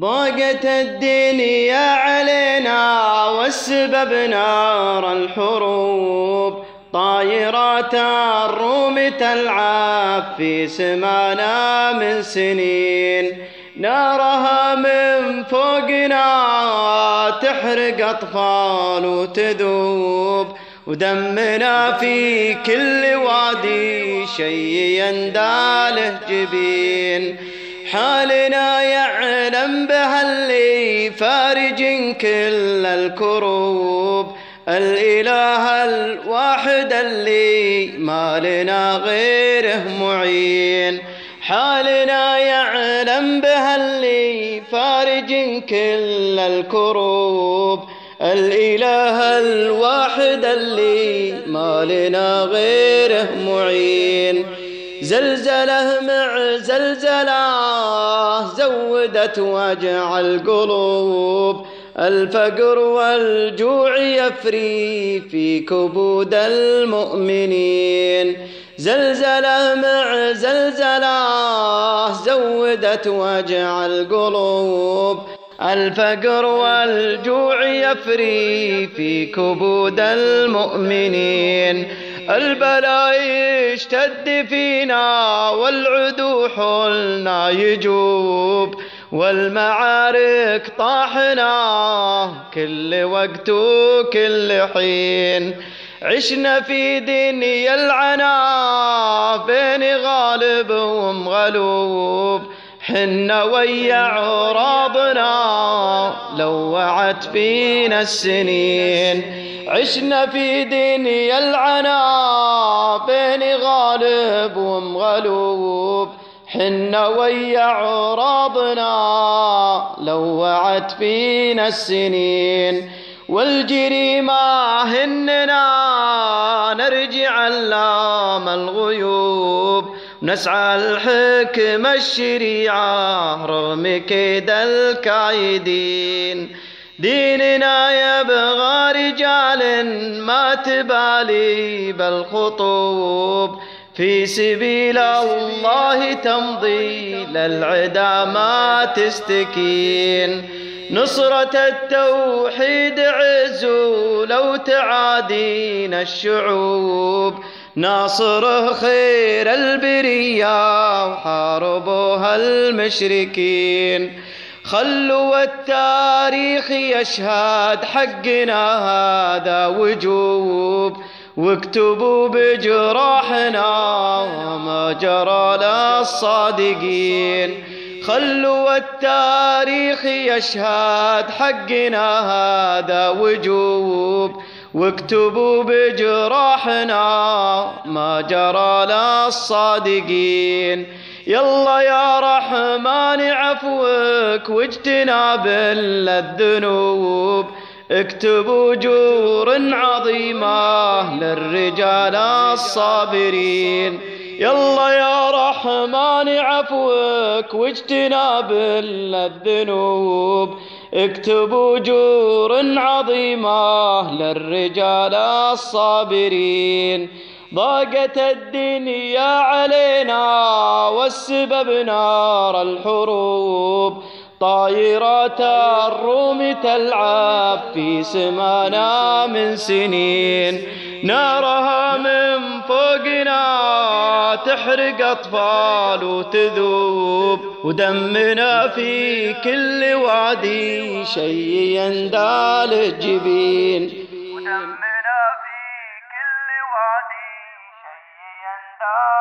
ضاقت الدنيا علينا والسبب نار الحروب. طايرات الروم تلعب في سمانا من سنين. نارها من فوقنا تحرق أطفال وتذوب. ودمنا في كل وادي شي ينداله جبين. حالنا يعلم بها اللي فارج كل الكروب. الإله الواحد اللي ما لنا غيره معين. حالنا يعلم بها اللي فارج كل الكروب. الإله الواحد اللي ما لنا غيره معين. زلزله مع زلزلة زودت وجع القلوب. الفقر والجوع يفري في كبود المؤمنين. زلزله مع زلزلة زودت وجع القلوب. الفقر والجوع يفري في كبود المؤمنين. البلاء يشتد فينا والعدو حولنا يجوب والمعارك طاحنا كل وقت وكل حين. عشنا في دنيا العنا بين غالب ومغلوب. حنا ويا عرابنا لوعت فينا السنين. عشنا في دنيا العنا بين غالب ومغلوب حنا ويا عرابنا لوعت فينا السنين. والجريمة هننا نرجع علام الغيوب. نسعى الحكم الشريعة رغم كيد الكايدين. ديننا يبغى رجال ما تبالي بالخطوب في سبيل الله تمضي للعدا ما تستكين. نصرة التوحيد عز لو تعادينا الشعوب. ناصره خير البرية وحاربوها المشركين. خلوا التاريخ يشهد حقنا هذا وجوب واكتبوا بجراحنا ما جرى للصادقين. خلوا التاريخ يشهد حقنا هذا وجوب واكتبوا بجراحنا ما جرى للصادقين. يلا يا رحمن عفوك واجتناب الذنوب اكتبوا جور عظيمة للرجال الصابرين. يلا يا رحمن عفوك واجتناب الذنوب اكتبوا جور عظيمة للرجال الصابرين. ضاقت الدنيا علينا والسبب نار الحروب. طايرات الروم تلعب في سمانا من سنين. نارها من فوقنا تحرق أطفال وتذوب. ودمنا في كل وادي شي يندال الجبين. ودمنا في كل وادي شي يندال الجبين